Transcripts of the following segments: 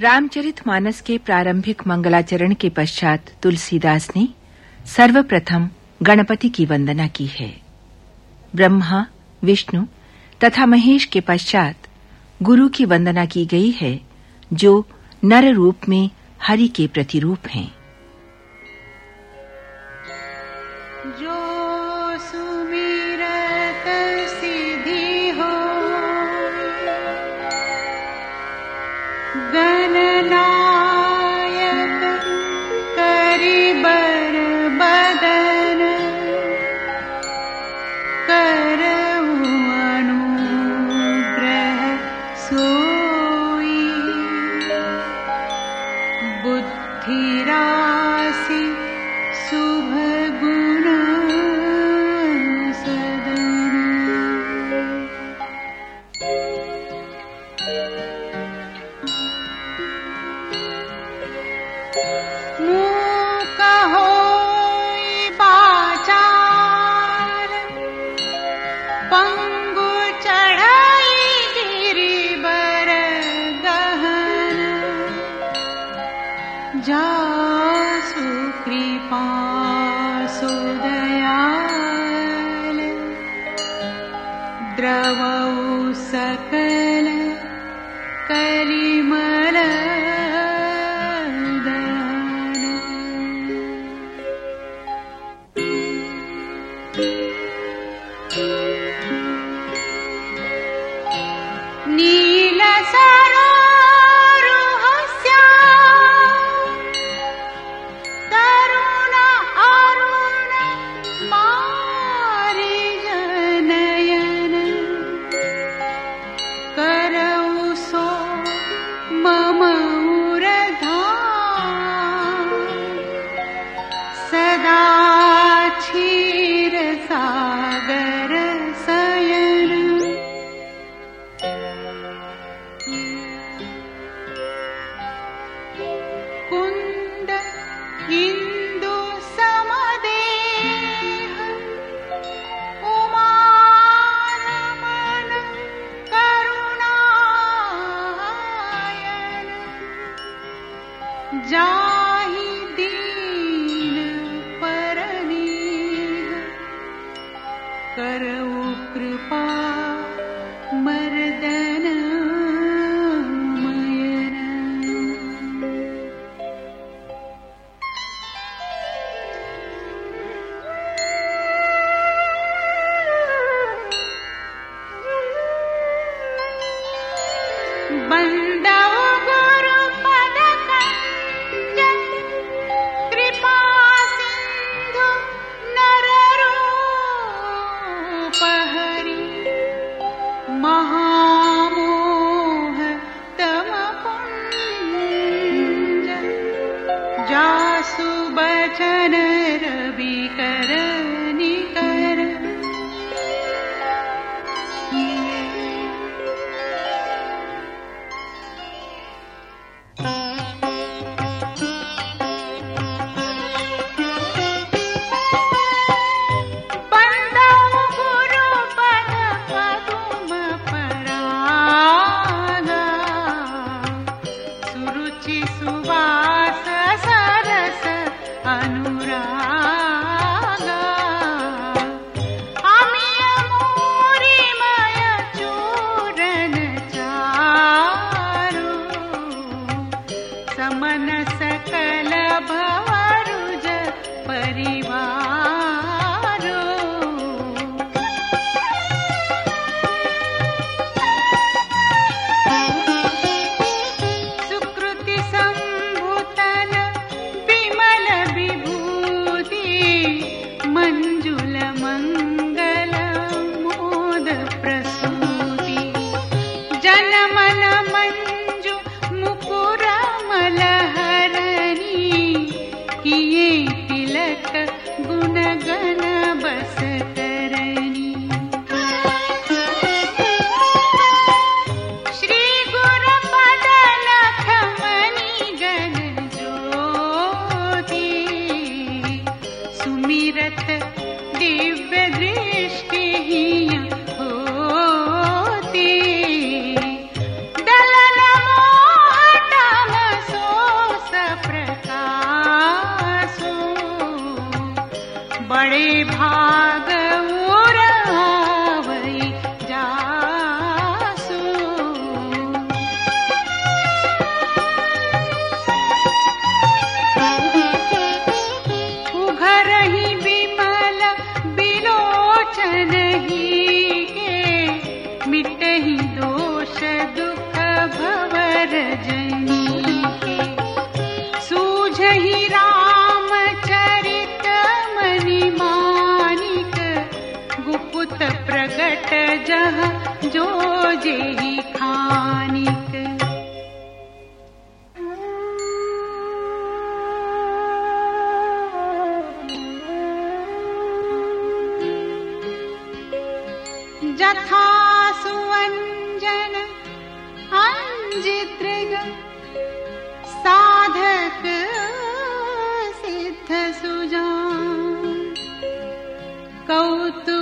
रामचरित मानस के प्रारंभिक मंगलाचरण के पश्चात तुलसीदास ने सर्वप्रथम गणपति की वंदना की है। ब्रह्मा, विष्णु तथा महेश के पश्चात गुरु की वंदना की गई है, जो नर रूप में हरि के प्रतिरूप हैं। कृपासुदयाल द्रवौ सकल कलिमल कुन्द इन्दु समदे उमान करुणायन जाहि दीन कर् करौ कृपा भूमि रथ देव्य दृष्टि हि ओ था सुवञ्जन अञ्जितृग साधक सिद्ध सुजा कौतु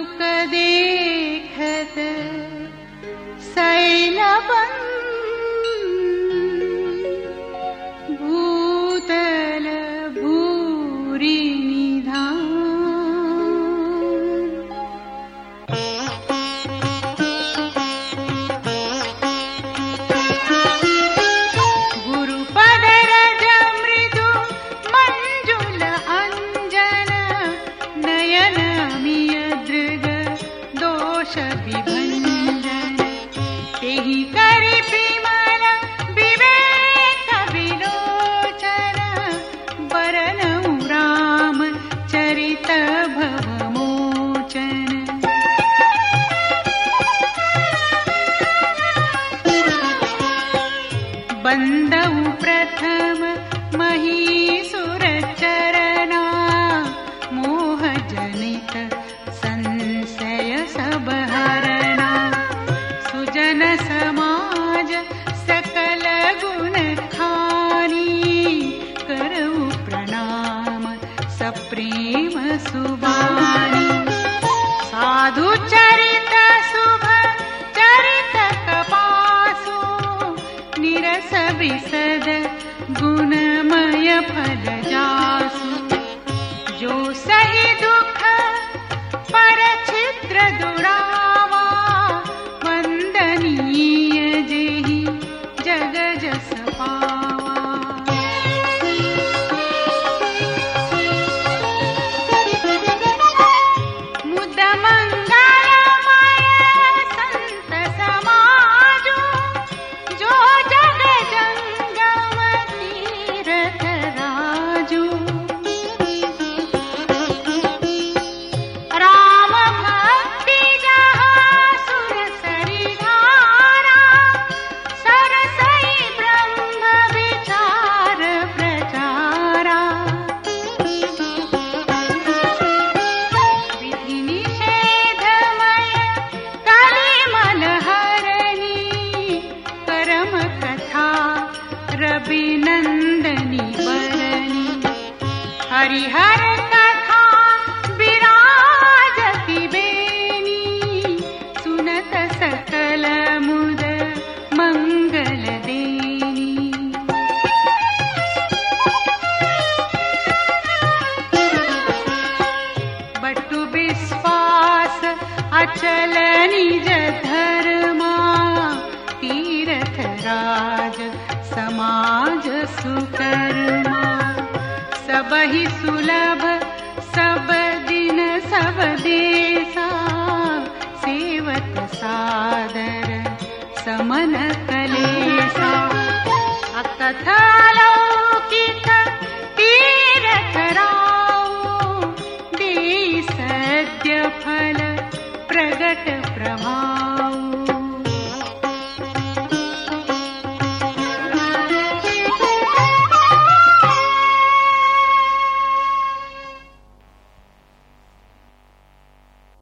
चरित शुभ चरित कपासु निरस विष सुकर्मा सबहि सुलभ